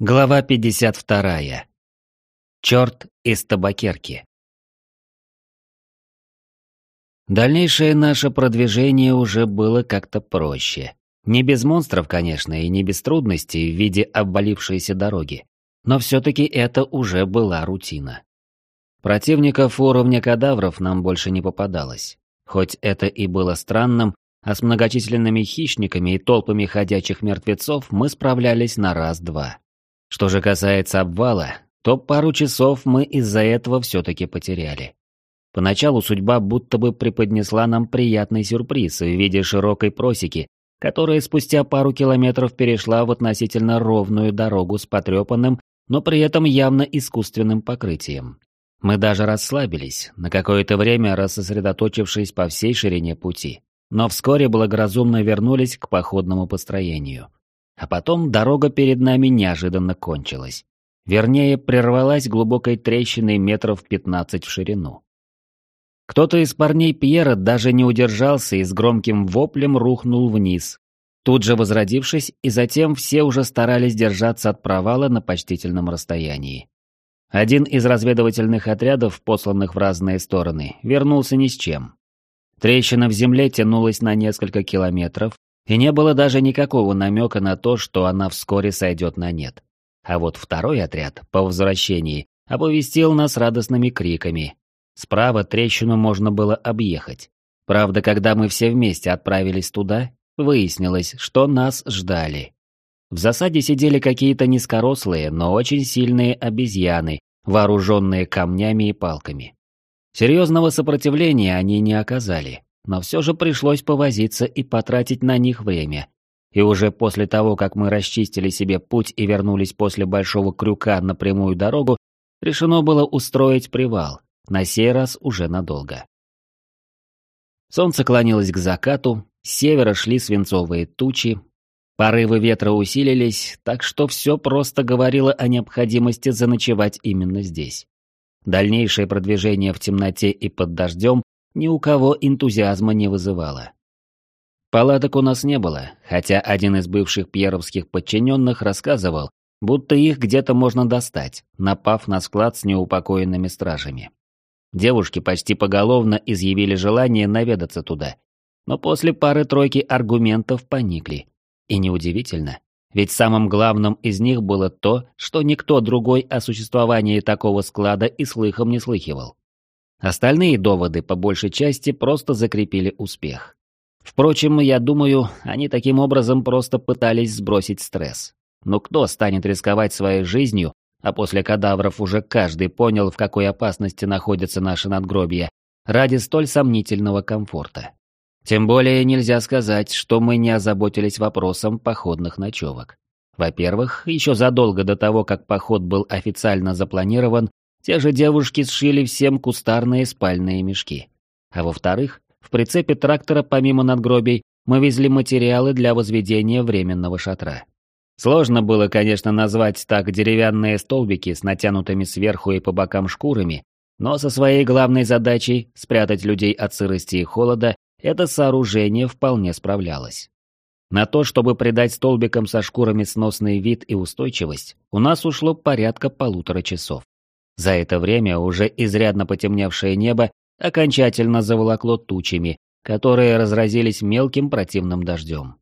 Глава 52. Черт из табакерки. Дальнейшее наше продвижение уже было как-то проще. Не без монстров, конечно, и не без трудностей в виде обвалившейся дороги. Но все-таки это уже была рутина. Противников уровня кадавров нам больше не попадалось. Хоть это и было странным, а с многочисленными хищниками и толпами ходячих мертвецов мы справлялись на раз-два. Что же касается обвала, то пару часов мы из-за этого все-таки потеряли. Поначалу судьба будто бы преподнесла нам приятный сюрприз в виде широкой просеки, которая спустя пару километров перешла в относительно ровную дорогу с потрепанным, но при этом явно искусственным покрытием. Мы даже расслабились, на какое-то время рассосредоточившись по всей ширине пути, но вскоре благоразумно вернулись к походному построению. А потом дорога перед нами неожиданно кончилась. Вернее, прервалась глубокой трещиной метров 15 в ширину. Кто-то из парней Пьера даже не удержался и с громким воплем рухнул вниз, тут же возродившись, и затем все уже старались держаться от провала на почтительном расстоянии. Один из разведывательных отрядов, посланных в разные стороны, вернулся ни с чем. Трещина в земле тянулась на несколько километров, и не было даже никакого намека на то, что она вскоре сойдет на нет. А вот второй отряд, по возвращении, оповестил нас радостными криками. Справа трещину можно было объехать. Правда, когда мы все вместе отправились туда, выяснилось, что нас ждали. В засаде сидели какие-то низкорослые, но очень сильные обезьяны, вооруженные камнями и палками. Серьезного сопротивления они не оказали, но все же пришлось повозиться и потратить на них время. И уже после того, как мы расчистили себе путь и вернулись после большого крюка на прямую дорогу, решено было устроить привал, на сей раз уже надолго. Солнце клонилось к закату, с севера шли свинцовые тучи, порывы ветра усилились, так что все просто говорило о необходимости заночевать именно здесь. Дальнейшее продвижение в темноте и под дождем ни у кого энтузиазма не вызывало. Палаток у нас не было, хотя один из бывших пьеровских подчиненных рассказывал, будто их где-то можно достать, напав на склад с неупокоенными стражами. Девушки почти поголовно изъявили желание наведаться туда, но после пары-тройки аргументов поникли. И неудивительно, ведь самым главным из них было то, что никто другой о существовании такого склада и слыхом не слыхивал. Остальные доводы по большей части просто закрепили успех. Впрочем, я думаю, они таким образом просто пытались сбросить стресс. Но кто станет рисковать своей жизнью, а после кадавров уже каждый понял, в какой опасности находится наше надгробие, ради столь сомнительного комфорта. Тем более нельзя сказать, что мы не озаботились вопросом походных ночевок. Во-первых, еще задолго до того, как поход был официально запланирован, те же девушки сшили всем кустарные спальные мешки. А во-вторых, в прицепе трактора помимо надгробий мы везли материалы для возведения временного шатра. Сложно было, конечно, назвать так деревянные столбики с натянутыми сверху и по бокам шкурами, но со своей главной задачей – спрятать людей от сырости и холода – это сооружение вполне справлялось. На то, чтобы придать столбикам со шкурами сносный вид и устойчивость, у нас ушло порядка полутора часов. За это время уже изрядно потемневшее небо окончательно заволокло тучами, которые разразились мелким противным дождем.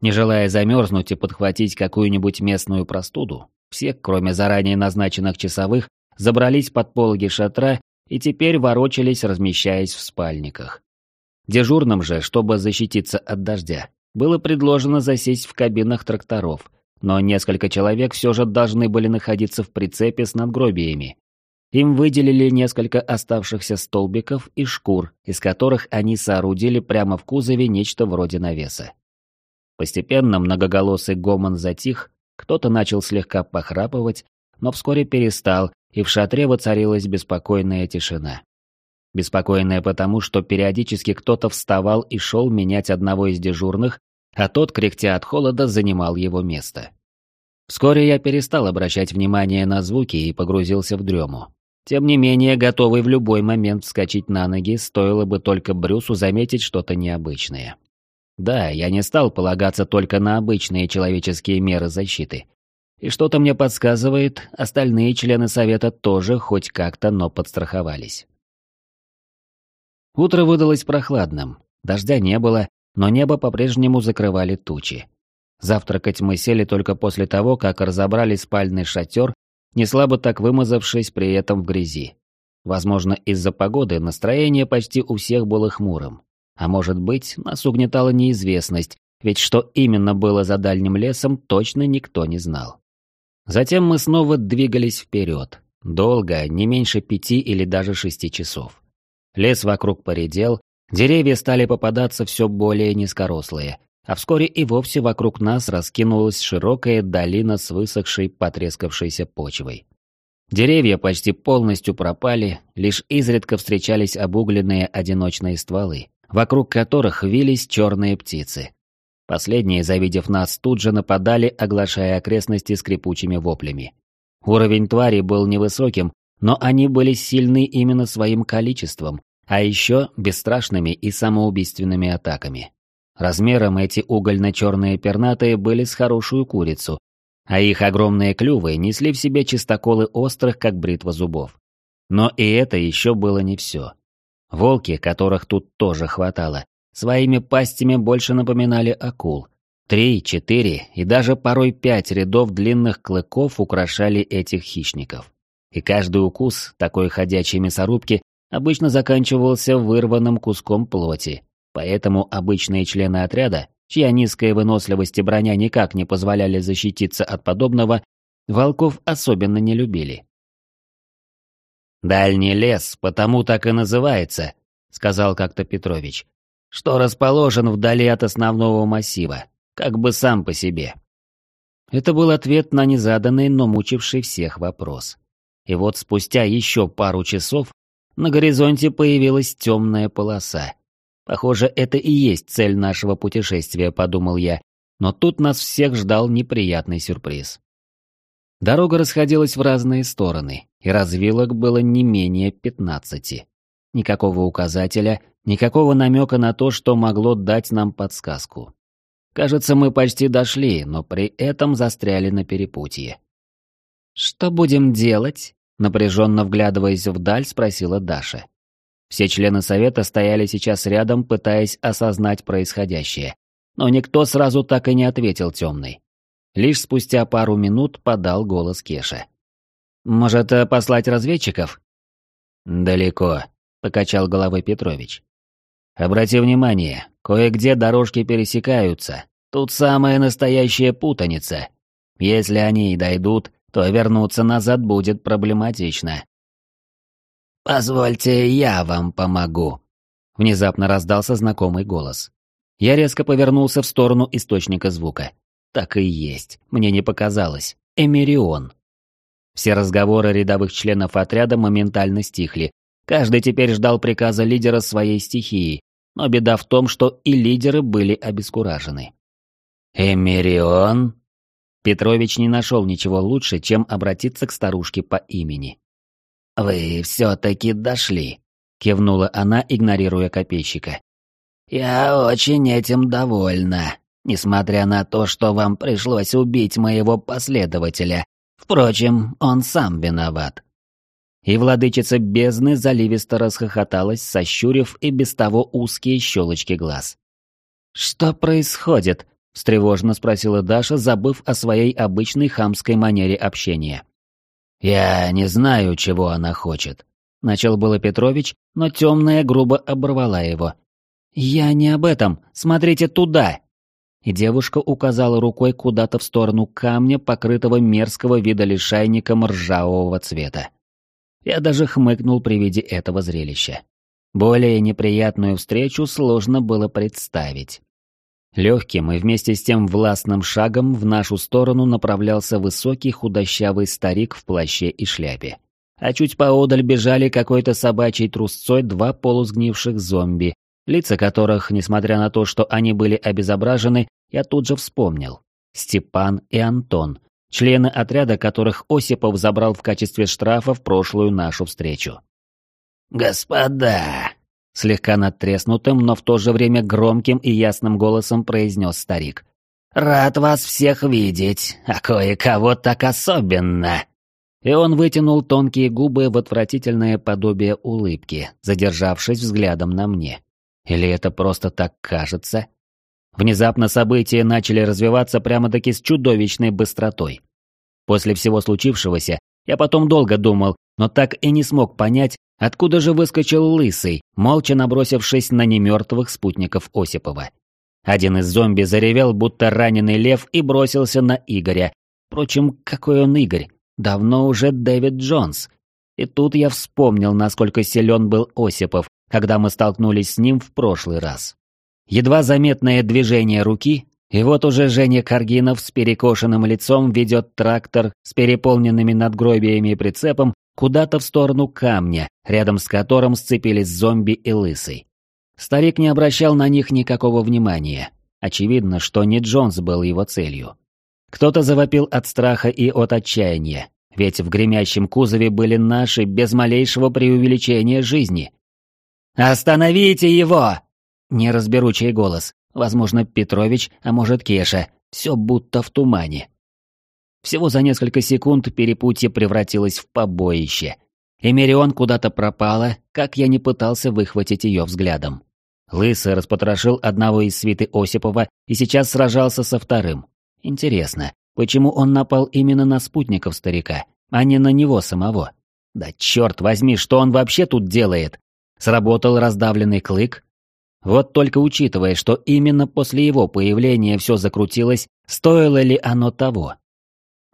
Не желая замерзнуть и подхватить какую-нибудь местную простуду, все, кроме заранее назначенных часовых, забрались под пологи шатра и теперь ворочались, размещаясь в спальниках. Дежурным же, чтобы защититься от дождя, было предложено засесть в кабинах тракторов – но несколько человек все же должны были находиться в прицепе с надгробиями. Им выделили несколько оставшихся столбиков и шкур, из которых они соорудили прямо в кузове нечто вроде навеса. Постепенно многоголосый гомон затих, кто-то начал слегка похрапывать, но вскоре перестал, и в шатре воцарилась беспокойная тишина. Беспокойная потому, что периодически кто-то вставал и шел менять одного из дежурных, а тот, кряхтя от холода, занимал его место. Вскоре я перестал обращать внимание на звуки и погрузился в дрему. Тем не менее, готовый в любой момент вскочить на ноги, стоило бы только Брюсу заметить что-то необычное. Да, я не стал полагаться только на обычные человеческие меры защиты. И что-то мне подсказывает, остальные члены совета тоже хоть как-то, но подстраховались. Утро выдалось прохладным, дождя не было, но небо по-прежнему закрывали тучи. Завтракать мы сели только после того, как разобрали спальный шатер, неслабо так вымазавшись при этом в грязи. Возможно, из-за погоды настроение почти у всех было хмурым. А может быть, нас угнетала неизвестность, ведь что именно было за дальним лесом, точно никто не знал. Затем мы снова двигались вперед. Долго, не меньше пяти или даже шести часов. Лес вокруг поредел, деревья стали попадаться все более низкорослые, а вскоре и вовсе вокруг нас раскинулась широкая долина с высохшей, потрескавшейся почвой. Деревья почти полностью пропали, лишь изредка встречались обугленные одиночные стволы, вокруг которых вились черные птицы. Последние, завидев нас, тут же нападали, оглашая окрестности скрипучими воплями. Уровень твари был невысоким, но они были сильны именно своим количеством, а еще бесстрашными и самоубийственными атаками. Размером эти угольно-черные пернатые были с хорошую курицу, а их огромные клювы несли в себе чистоколы острых, как бритва зубов. Но и это еще было не все. Волки, которых тут тоже хватало, своими пастями больше напоминали акул. Три, четыре и даже порой пять рядов длинных клыков украшали этих хищников. И каждый укус такой ходячей мясорубки обычно заканчивался вырванным куском плоти, поэтому обычные члены отряда чья низкая выносливость и броня никак не позволяли защититься от подобного, волков особенно не любили. «Дальний лес потому так и называется», — сказал как-то Петрович, «что расположен вдали от основного массива, как бы сам по себе». Это был ответ на незаданный, но мучивший всех вопрос. И вот спустя еще пару часов на горизонте появилась темная полоса, Похоже, это и есть цель нашего путешествия, подумал я, но тут нас всех ждал неприятный сюрприз. Дорога расходилась в разные стороны, и развилок было не менее пятнадцати. Никакого указателя, никакого намека на то, что могло дать нам подсказку. Кажется, мы почти дошли, но при этом застряли на перепутье. «Что будем делать?» Напряженно вглядываясь вдаль, спросила Даша. Все члены совета стояли сейчас рядом, пытаясь осознать происходящее. Но никто сразу так и не ответил темный. Лишь спустя пару минут подал голос Кеша. «Может, э, послать разведчиков?» «Далеко», — покачал головой Петрович. «Обрати внимание, кое-где дорожки пересекаются. Тут самая настоящая путаница. Если они и дойдут, то вернуться назад будет проблематично. «Позвольте, я вам помогу», — внезапно раздался знакомый голос. Я резко повернулся в сторону источника звука. Так и есть, мне не показалось. Эмирион. Все разговоры рядовых членов отряда моментально стихли. Каждый теперь ждал приказа лидера своей стихии, но беда в том, что и лидеры были обескуражены. «Эмирион?» Петрович не нашел ничего лучше, чем обратиться к старушке по имени. «Вы все-таки дошли», — кивнула она, игнорируя копейщика. «Я очень этим довольна, несмотря на то, что вам пришлось убить моего последователя. Впрочем, он сам виноват». И владычица бездны заливисто расхохоталась, сощурив и без того узкие щелочки глаз. «Что происходит?» — встревоженно спросила Даша, забыв о своей обычной хамской манере общения. «Я не знаю, чего она хочет», — начал было Петрович, но темная грубо оборвала его. «Я не об этом, смотрите туда!» И девушка указала рукой куда-то в сторону камня, покрытого мерзкого вида лишайником ржавого цвета. Я даже хмыкнул при виде этого зрелища. Более неприятную встречу сложно было представить. Легким и вместе с тем властным шагом в нашу сторону направлялся высокий худощавый старик в плаще и шляпе. А чуть поодаль бежали какой-то собачий трусцой два полусгнивших зомби, лица которых, несмотря на то, что они были обезображены, я тут же вспомнил. Степан и Антон, члены отряда, которых Осипов забрал в качестве штрафа в прошлую нашу встречу. «Господа!» Слегка надтреснутым, но в то же время громким и ясным голосом произнес старик. Рад вас всех видеть, а кое-кого так особенно!» И он вытянул тонкие губы в отвратительное подобие улыбки, задержавшись взглядом на мне. Или это просто так кажется? Внезапно события начали развиваться прямо-таки с чудовищной быстротой. После всего случившегося я потом долго думал, но так и не смог понять, откуда же выскочил Лысый, молча набросившись на немертвых спутников Осипова. Один из зомби заревел, будто раненый лев, и бросился на Игоря. Впрочем, какой он Игорь? Давно уже Дэвид Джонс. И тут я вспомнил, насколько силен был Осипов, когда мы столкнулись с ним в прошлый раз. Едва заметное движение руки, и вот уже Женя Каргинов с перекошенным лицом ведет трактор с переполненными надгробиями и прицепом куда-то в сторону камня, рядом с которым сцепились зомби и лысый. Старик не обращал на них никакого внимания. Очевидно, что не Джонс был его целью. Кто-то завопил от страха и от отчаяния, ведь в гремящем кузове были наши без малейшего преувеличения жизни. «Остановите его!» Не разберу, голос. Возможно, Петрович, а может, Кеша. Все будто в тумане. Всего за несколько секунд перепутье превратилось в побоище. Эмерион куда-то пропала, как я не пытался выхватить ее взглядом. Лысый распотрошил одного из свиты Осипова и сейчас сражался со вторым. Интересно, почему он напал именно на спутников старика, а не на него самого? Да черт возьми, что он вообще тут делает? Сработал раздавленный клык? Вот только учитывая, что именно после его появления все закрутилось, стоило ли оно того?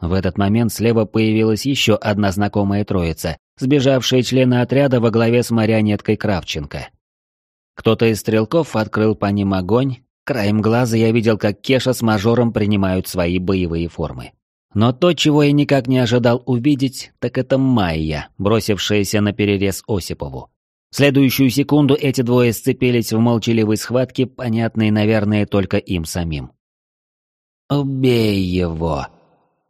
В этот момент слева появилась еще одна знакомая троица, сбежавшие члены отряда во главе с марионеткой Кравченко. Кто-то из стрелков открыл по ним огонь, краем глаза я видел, как Кеша с мажором принимают свои боевые формы. Но то, чего я никак не ожидал увидеть, так это Майя, бросившаяся на перерез Осипову. В следующую секунду эти двое сцепились в молчаливой схватке, понятной, наверное, только им самим. «Убей его!» —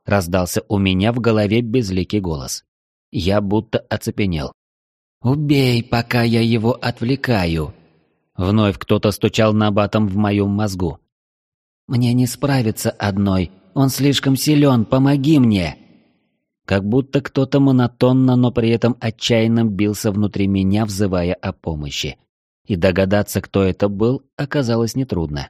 раздался у меня в голове безликий голос. Я будто оцепенел. «Убей, пока я его отвлекаю!» Вновь кто-то стучал набатом в моем мозгу. «Мне не справиться одной, он слишком силен, помоги мне!» как будто кто-то монотонно, но при этом отчаянно бился внутри меня, взывая о помощи. И догадаться, кто это был, оказалось нетрудно.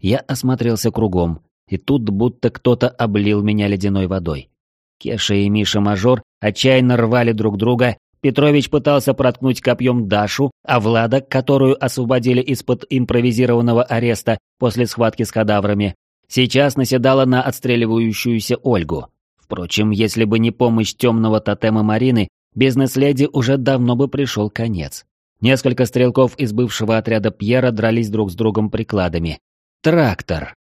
Я осмотрелся кругом, и тут будто кто-то облил меня ледяной водой. Кеша и Миша-мажор отчаянно рвали друг друга, Петрович пытался проткнуть копьем Дашу, а Влада, которую освободили из-под импровизированного ареста после схватки с кадаврами, сейчас наседала на отстреливающуюся Ольгу. Впрочем, если бы не помощь темного тотема Марины, бизнес-леди уже давно бы пришел конец. Несколько стрелков из бывшего отряда Пьера дрались друг с другом прикладами. Трактор.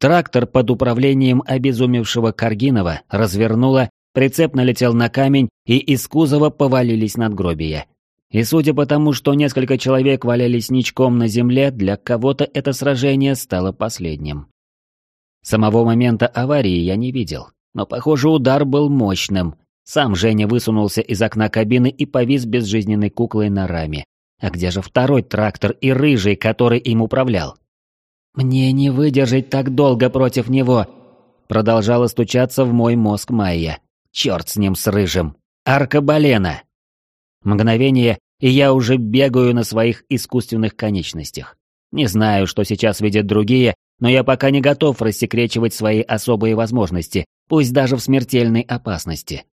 Трактор под управлением обезумевшего Каргинова развернуло, прицеп налетел на камень, и из кузова повалились надгробия. И судя по тому, что несколько человек валялись ничком на земле, для кого-то это сражение стало последним. Самого момента аварии я не видел, но, похоже, удар был мощным. Сам Женя высунулся из окна кабины и повис безжизненной куклой на раме. А где же второй трактор и рыжий, который им управлял? «Мне не выдержать так долго против него!» Продолжала стучаться в мой мозг Майя. «Черт с ним, с рыжим! Аркабалена!» Мгновение, и я уже бегаю на своих искусственных конечностях. Не знаю, что сейчас видят другие, но я пока не готов рассекречивать свои особые возможности, пусть даже в смертельной опасности.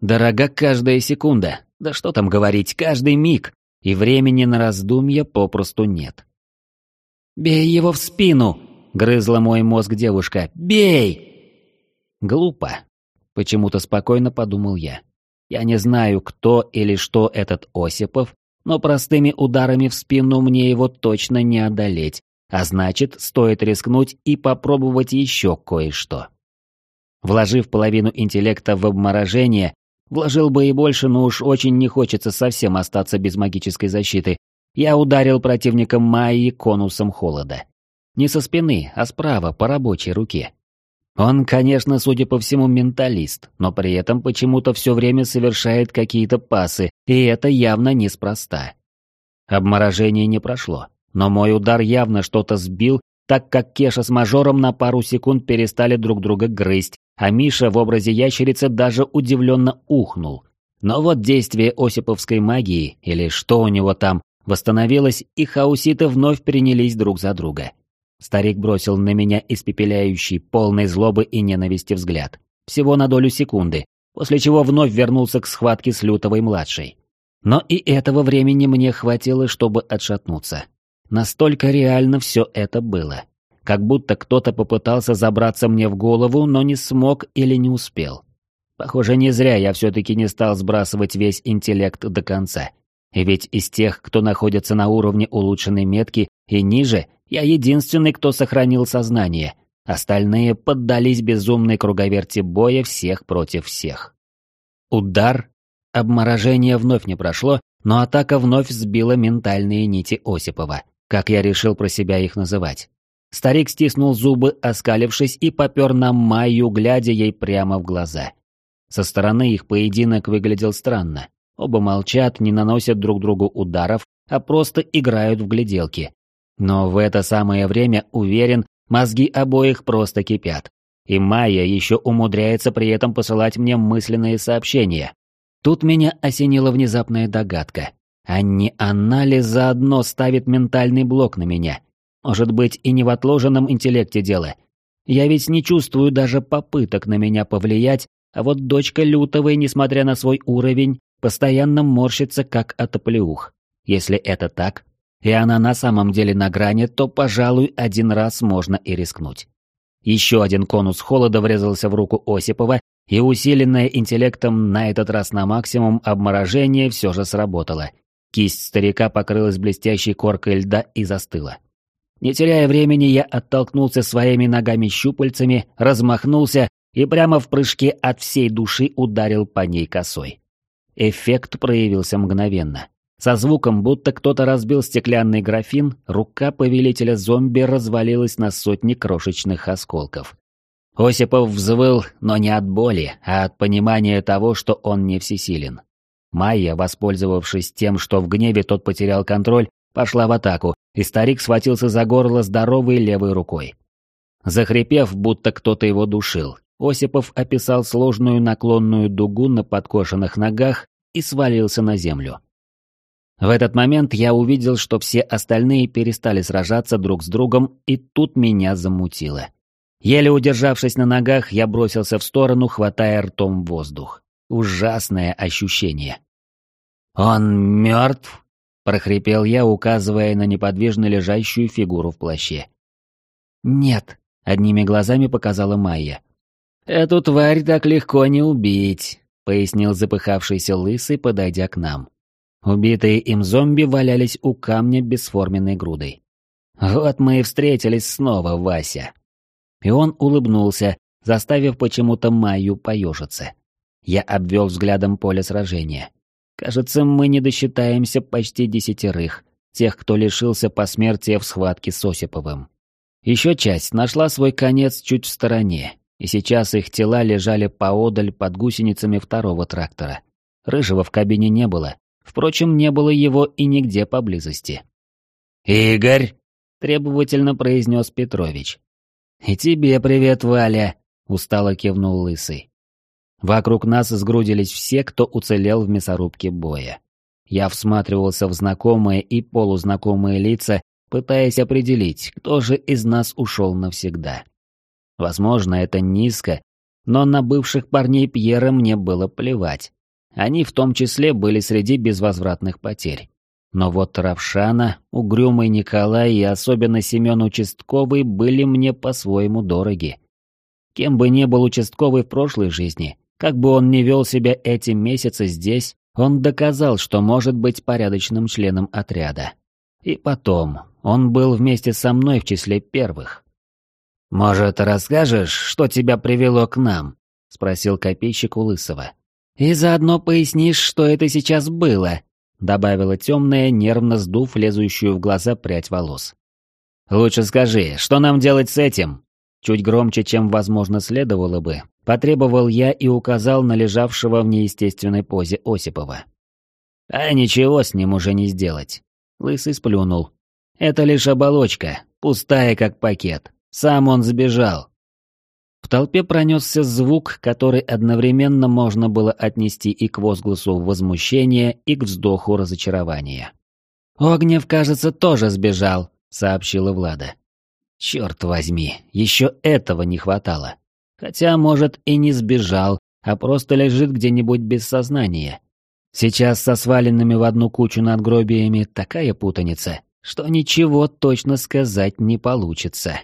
Дорога каждая секунда, да что там говорить, каждый миг, и времени на раздумья попросту нет. «Бей его в спину!» — грызла мой мозг девушка. «Бей!» Глупо. Почему-то спокойно подумал я. Я не знаю, кто или что этот Осипов, но простыми ударами в спину мне его точно не одолеть, а значит, стоит рискнуть и попробовать еще кое-что. Вложив половину интеллекта в обморожение, вложил бы и больше, но уж очень не хочется совсем остаться без магической защиты, я ударил противника Майи конусом холода. Не со спины, а справа, по рабочей руке. Он, конечно, судя по всему, менталист, но при этом почему-то все время совершает какие-то пасы, и это явно неспроста. Обморожение не прошло, но мой удар явно что-то сбил так как Кеша с мажором на пару секунд перестали друг друга грызть, а Миша в образе ящерицы даже удивленно ухнул. Но вот действие осиповской магии, или что у него там, восстановилось, и хауситы вновь принялись друг за друга. Старик бросил на меня испепеляющий, полный злобы и ненависти взгляд. Всего на долю секунды, после чего вновь вернулся к схватке с Лютовой-младшей. Но и этого времени мне хватило, чтобы отшатнуться. Настолько реально все это было. Как будто кто-то попытался забраться мне в голову, но не смог или не успел. Похоже, не зря я все-таки не стал сбрасывать весь интеллект до конца. Ведь из тех, кто находится на уровне улучшенной метки и ниже, я единственный, кто сохранил сознание. Остальные поддались безумной круговерти боя всех против всех. Удар. Обморожение вновь не прошло, но атака вновь сбила ментальные нити Осипова, как я решил про себя их называть. Старик стиснул зубы, оскалившись, и попер на Майю, глядя ей прямо в глаза. Со стороны их поединок выглядел странно. Оба молчат, не наносят друг другу ударов, а просто играют в гляделки. Но в это самое время, уверен, мозги обоих просто кипят. И Майя еще умудряется при этом посылать мне мысленные сообщения. Тут меня осенила внезапная догадка. А не она ли заодно ставит ментальный блок на меня? Может быть, и не в отложенном интеллекте дело. Я ведь не чувствую даже попыток на меня повлиять, а вот дочка Лютовой, несмотря на свой уровень, постоянно морщится, как от оплеух. Если это так, и она на самом деле на грани, то, пожалуй, один раз можно и рискнуть. Еще один конус холода врезался в руку Осипова, и усиленное интеллектом на этот раз на максимум обморожение все же сработало. Кисть старика покрылась блестящей коркой льда и застыла. Не теряя времени, я оттолкнулся своими ногами-щупальцами, размахнулся и прямо в прыжке от всей души ударил по ней косой. Эффект проявился мгновенно. Со звуком, будто кто-то разбил стеклянный графин, рука повелителя зомби развалилась на сотни крошечных осколков. Осипов взвыл, но не от боли, а от понимания того, что он не всесилен. Майя, воспользовавшись тем, что в гневе тот потерял контроль, пошла в атаку, и старик схватился за горло здоровой левой рукой. Захрипев, будто кто-то его душил, Осипов описал сложную наклонную дугу на подкошенных ногах и свалился на землю. В этот момент я увидел, что все остальные перестали сражаться друг с другом, и тут меня замутило. Еле удержавшись на ногах, я бросился в сторону, хватая ртом воздух. Ужасное ощущение. «Он мертв?» — прохрипел я, указывая на неподвижно лежащую фигуру в плаще. «Нет», — одними глазами показала Майя. «Эту тварь так легко не убить», — пояснил запыхавшийся лысый, подойдя к нам. Убитые им зомби валялись у камня бесформенной грудой. «Вот мы и встретились снова, Вася». И он улыбнулся, заставив почему-то Майю поежиться. Я обвел взглядом поле сражения. Кажется, мы не досчитаемся почти десятерых, тех, кто лишился посмертия в схватке с Осиповым. Еще часть нашла свой конец чуть в стороне, и сейчас их тела лежали поодаль под гусеницами второго трактора. Рыжего в кабине не было, впрочем, не было его и нигде поблизости. «Игорь!» — требовательно произнес Петрович. «И тебе привет, Валя!» — устало кивнул Лысый. Вокруг нас сгрудились все, кто уцелел в мясорубке боя. Я всматривался в знакомые и полузнакомые лица, пытаясь определить, кто же из нас ушел навсегда. Возможно, это низко, но на бывших парней Пьера мне было плевать. Они в том числе были среди безвозвратных потерь. Но вот Равшана, Угрюмый Николай и особенно Семен Участковый были мне по-своему дороги. Кем бы ни был участковый в прошлой жизни, как бы он ни вел себя эти месяцы здесь, он доказал, что может быть порядочным членом отряда. И потом, он был вместе со мной в числе первых. «Может, расскажешь, что тебя привело к нам?» — спросил копейщик у Лысого. «И заодно пояснишь, что это сейчас было», — добавила темная, нервно сдув лезущую в глаза прядь волос. «Лучше скажи, что нам делать с этим?» Чуть громче, чем, возможно, следовало бы, Потребовал я и указал на лежавшего в неестественной позе Осипова. А ничего с ним уже не сделать. Лысый сплюнул. Это лишь оболочка. пустая как пакет. Сам он сбежал. В толпе пронесся звук, который одновременно можно было отнести и к возгласу возмущения, и к вздоху разочарования. «Огнев, кажется, тоже сбежал», — сообщила Влада. «Черт возьми, еще этого не хватало. Хотя, может, и не сбежал, а просто лежит где-нибудь без сознания. Сейчас со сваленными в одну кучу надгробиями такая путаница, что ничего точно сказать не получится».